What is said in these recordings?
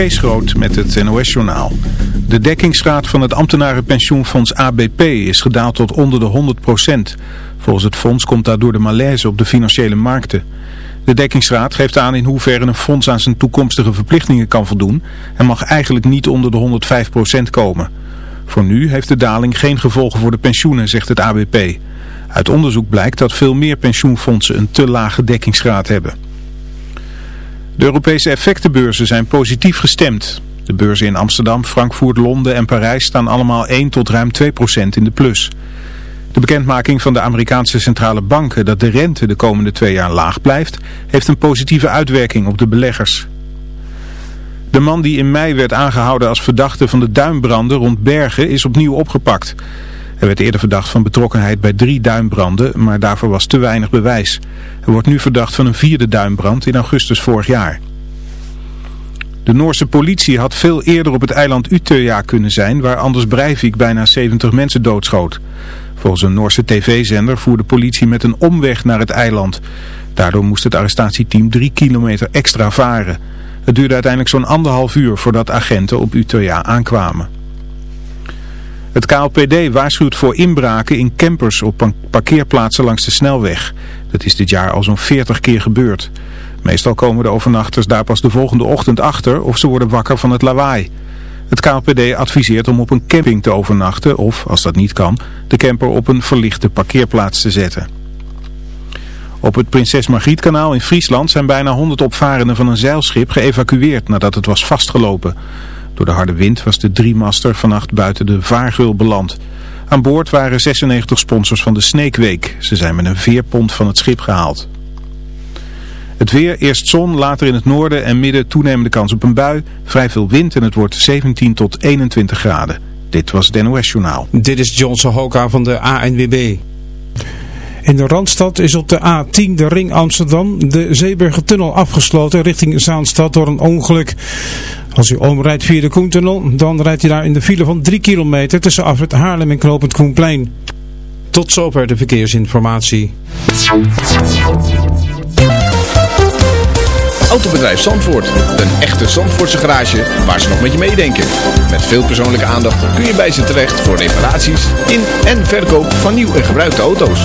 Kees met het NOS-journaal. De dekkingsgraad van het ambtenarenpensioenfonds ABP is gedaald tot onder de 100% Volgens het fonds komt daardoor de malaise op de financiële markten. De dekkingsgraad geeft aan in hoeverre een fonds aan zijn toekomstige verplichtingen kan voldoen... en mag eigenlijk niet onder de 105% komen. Voor nu heeft de daling geen gevolgen voor de pensioenen, zegt het ABP. Uit onderzoek blijkt dat veel meer pensioenfondsen een te lage dekkingsgraad hebben. De Europese effectenbeurzen zijn positief gestemd. De beurzen in Amsterdam, Frankfurt, Londen en Parijs staan allemaal 1 tot ruim 2 procent in de plus. De bekendmaking van de Amerikaanse centrale banken dat de rente de komende twee jaar laag blijft, heeft een positieve uitwerking op de beleggers. De man die in mei werd aangehouden als verdachte van de duimbranden rond Bergen is opnieuw opgepakt. Hij werd eerder verdacht van betrokkenheid bij drie duimbranden, maar daarvoor was te weinig bewijs. Hij wordt nu verdacht van een vierde duimbrand in augustus vorig jaar. De Noorse politie had veel eerder op het eiland Utøya kunnen zijn, waar Anders Breivik bijna 70 mensen doodschoot. Volgens een Noorse tv-zender voerde politie met een omweg naar het eiland. Daardoor moest het arrestatieteam drie kilometer extra varen. Het duurde uiteindelijk zo'n anderhalf uur voordat agenten op Utøya aankwamen. Het KLPD waarschuwt voor inbraken in campers op parkeerplaatsen langs de snelweg. Dat is dit jaar al zo'n 40 keer gebeurd. Meestal komen de overnachters daar pas de volgende ochtend achter of ze worden wakker van het lawaai. Het KLPD adviseert om op een camping te overnachten of, als dat niet kan, de camper op een verlichte parkeerplaats te zetten. Op het Prinses Margrietkanaal in Friesland zijn bijna 100 opvarenden van een zeilschip geëvacueerd nadat het was vastgelopen. Door de harde wind was de driemaster vannacht buiten de vaargul beland. Aan boord waren 96 sponsors van de Sneekweek. Ze zijn met een veerpont van het schip gehaald. Het weer, eerst zon, later in het noorden en midden toenemende kans op een bui. Vrij veel wind en het wordt 17 tot 21 graden. Dit was het NOS Journaal. Dit is Johnson Hoka van de ANWB. In de Randstad is op de A10 de ring Amsterdam de Zeeburgertunnel afgesloten richting Zaanstad door een ongeluk. Als u omrijdt via de Koentunnel, dan rijdt u daar in de file van 3 kilometer tussen afrit Haarlem en Knopend Koenplein. Tot zover de verkeersinformatie. Autobedrijf Zandvoort. Een echte Zandvoortse garage waar ze nog met je meedenken. Met veel persoonlijke aandacht kun je bij ze terecht voor reparaties in en verkoop van nieuw en gebruikte auto's.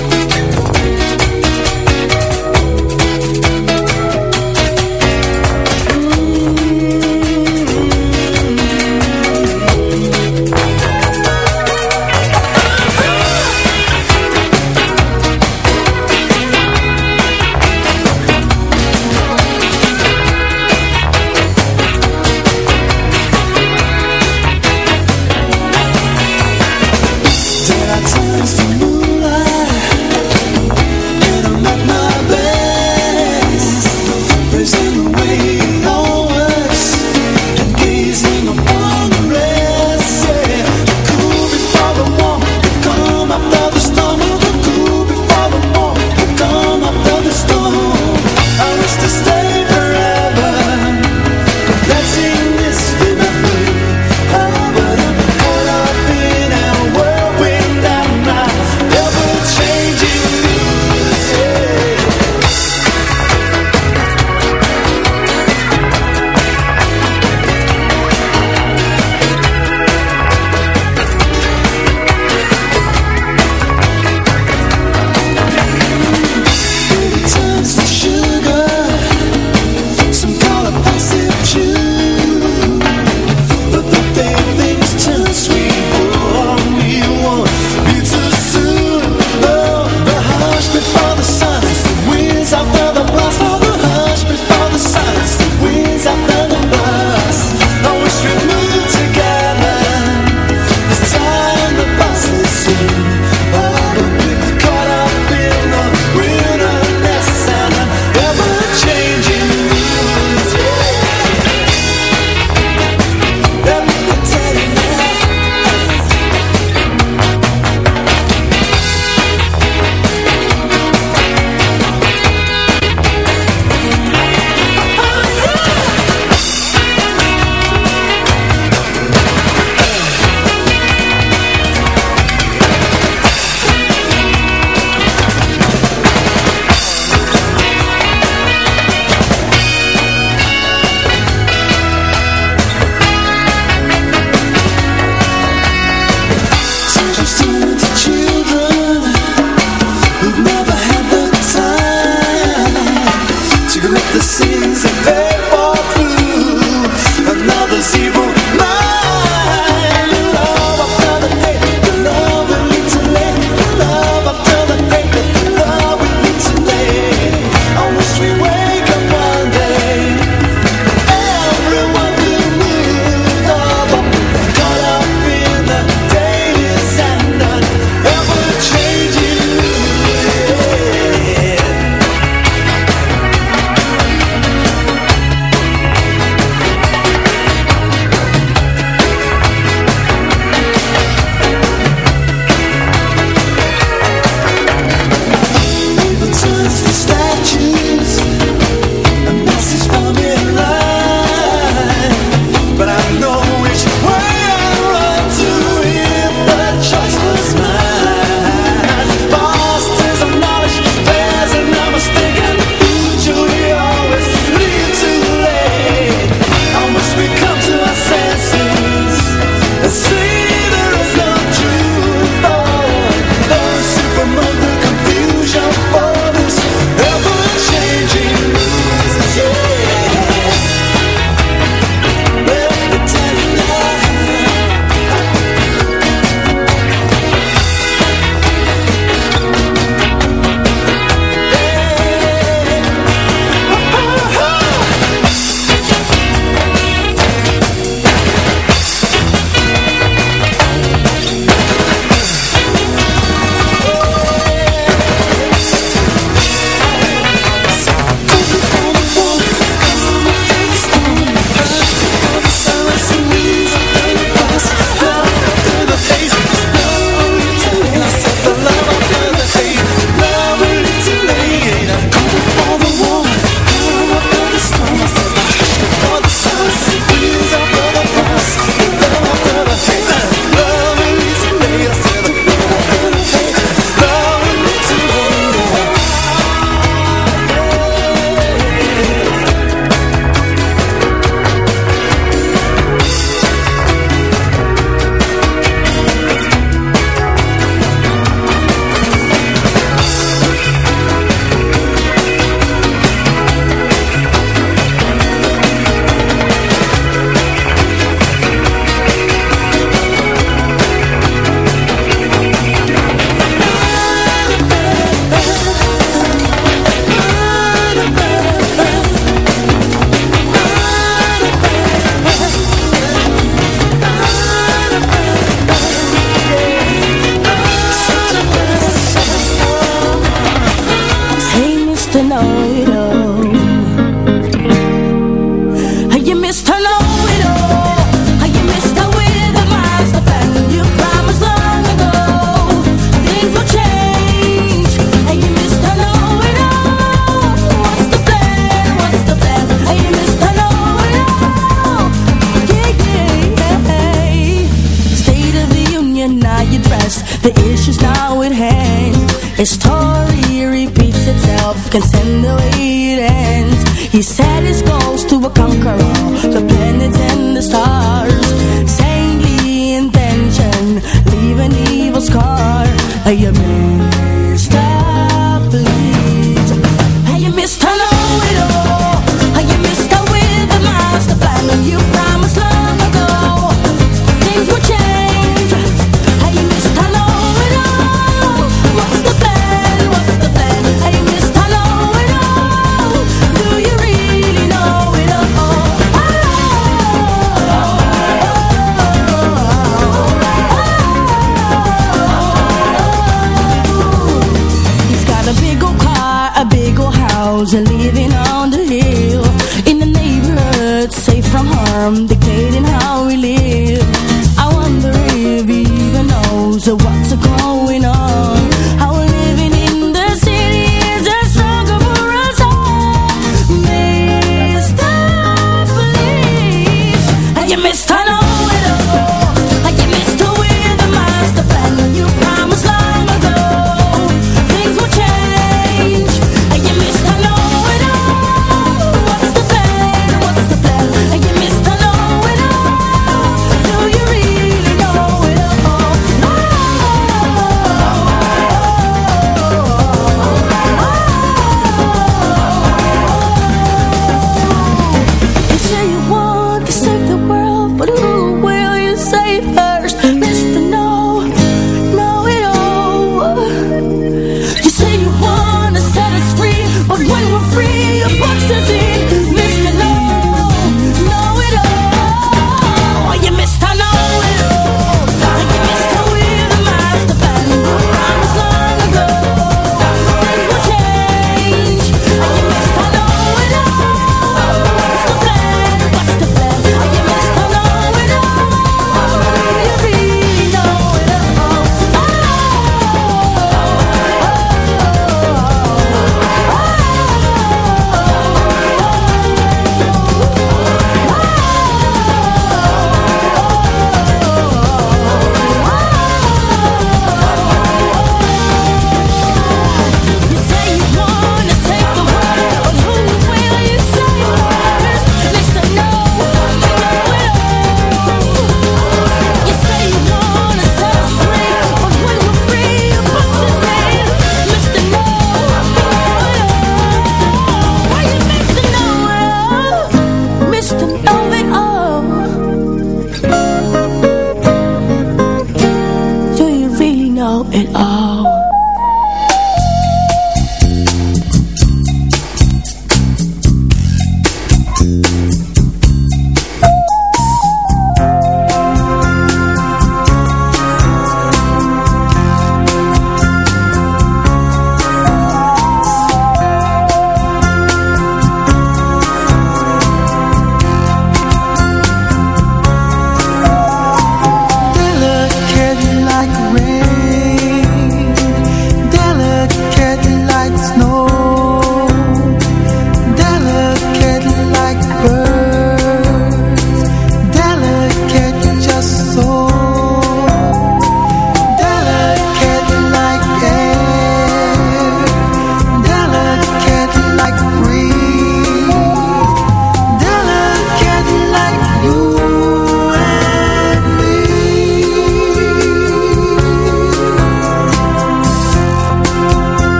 Rosalie.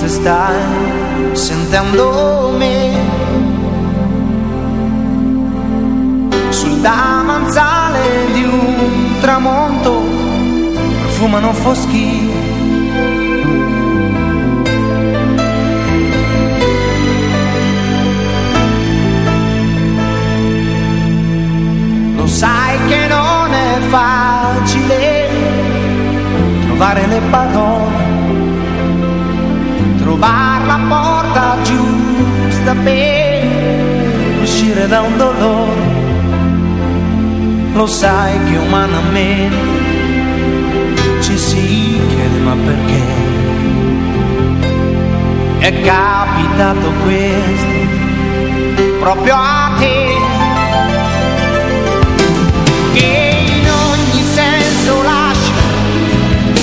Forse stai sentendo me. Sul davanzale di un tramonto profumano foschi Lo sai che non è facile trovare le parole, trovare la porta giusta per uscire da un dolore. Lo sai che umanamente ci si chiede ma perché? È capitato questo proprio a te. Che in ogni senso lascia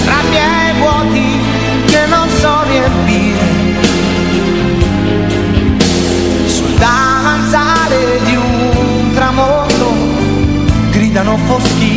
rabbia e vuoti che non so riempire gridano foschi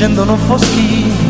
scendono foschi.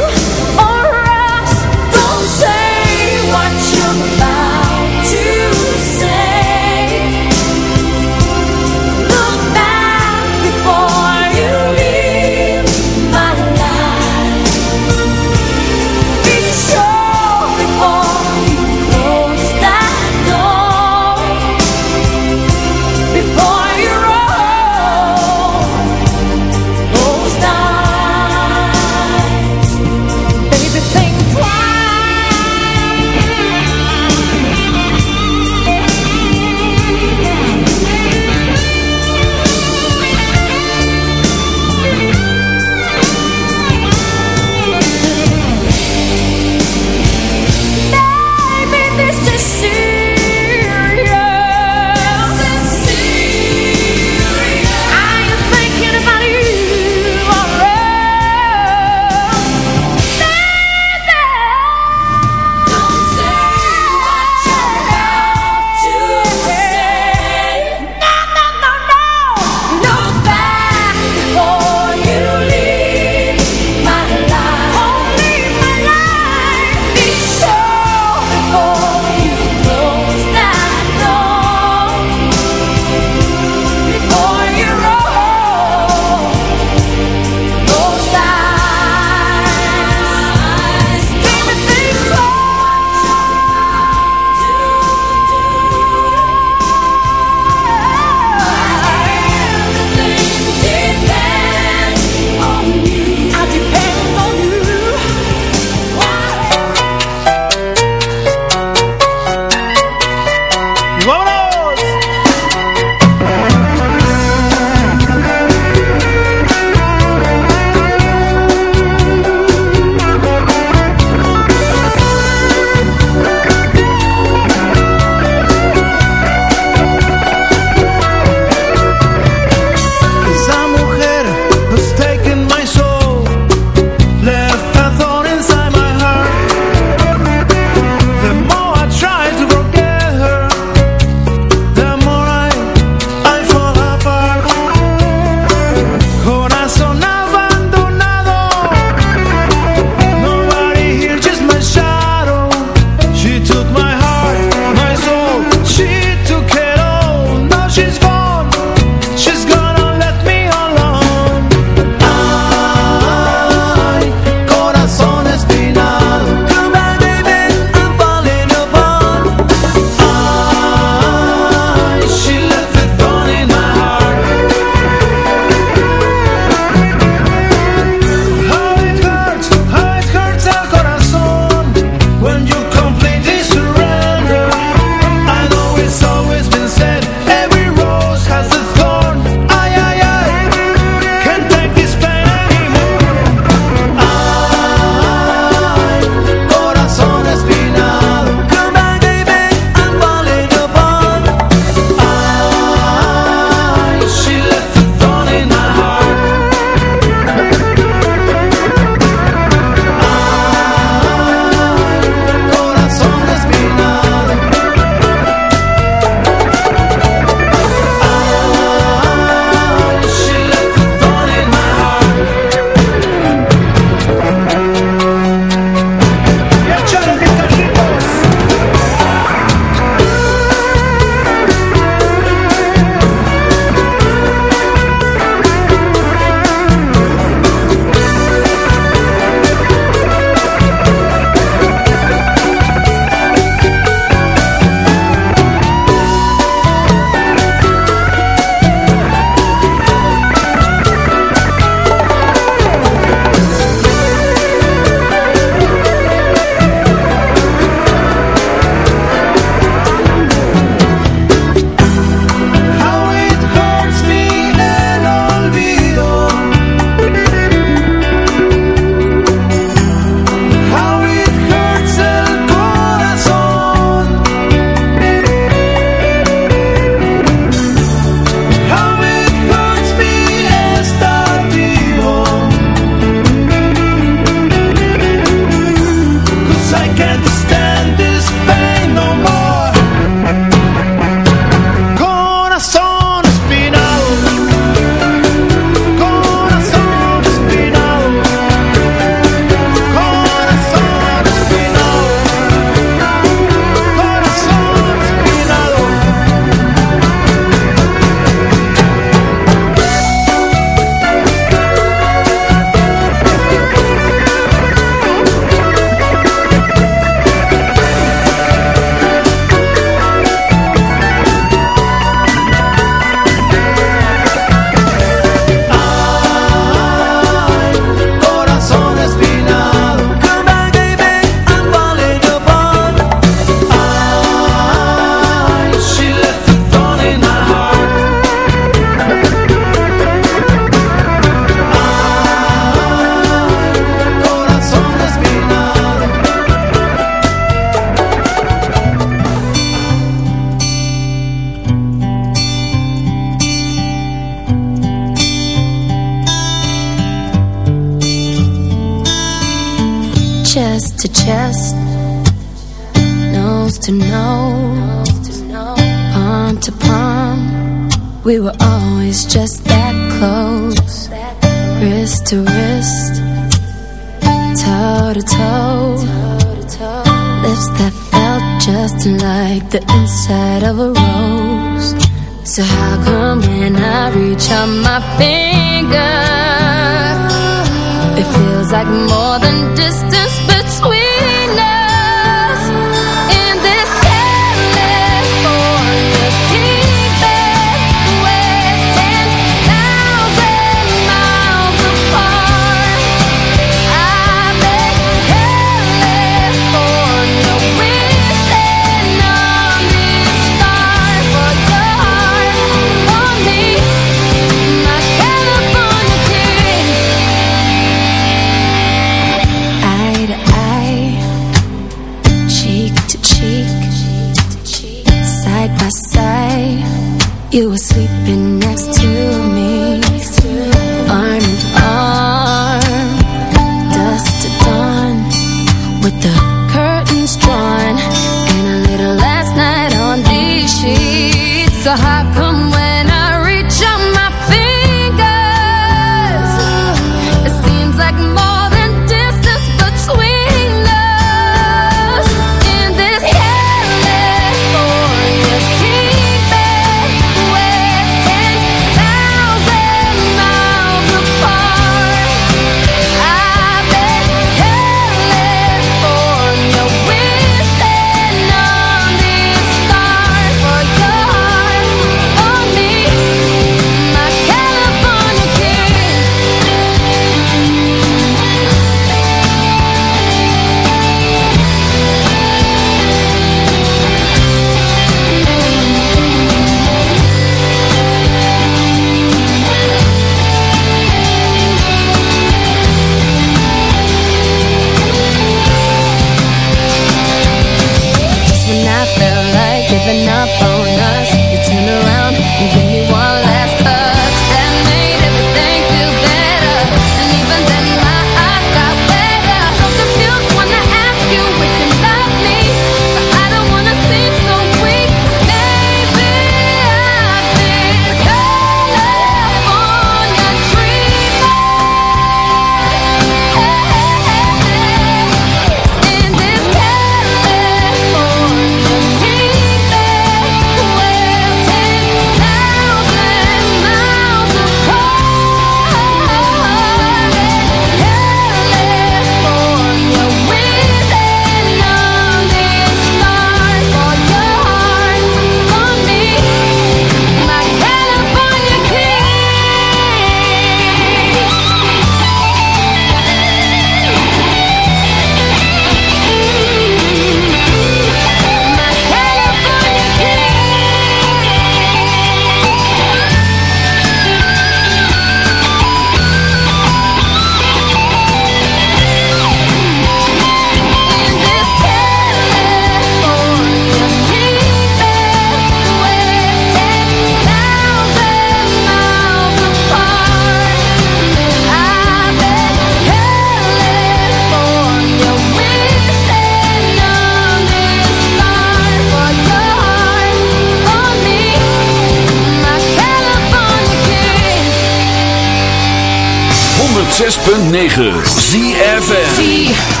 106.9 ZFN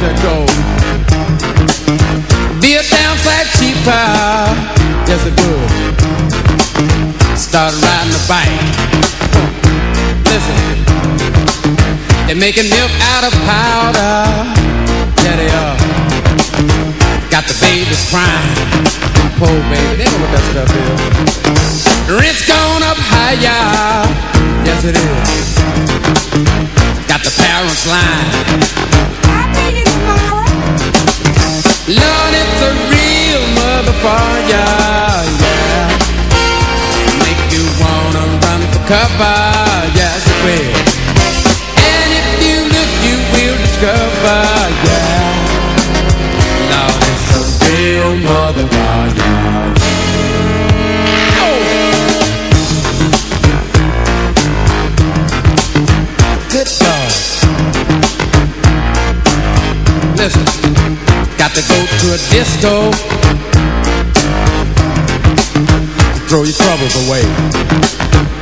to go. Be a damn sight cheaper Yes, it good Start riding the bike. Listen. They're making milk out of powder. Yeah they are. Got the babies crying. Poor baby, they know what that stuff is. Rent's gone up higher. Yes it is. Got the parents lying. Run for cover, yes it will. And if you look, you will discover, yeah. Lord, it's a real motherfucker. Good God. Listen, got to go to a disco throw your troubles away.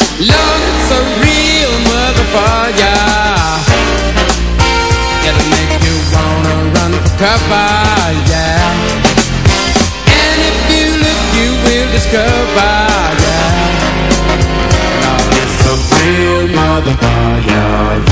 A real motherfucker. Make you wanna run for cover, yeah. And if you look, you will discover, yeah. A real motherfucker, yeah.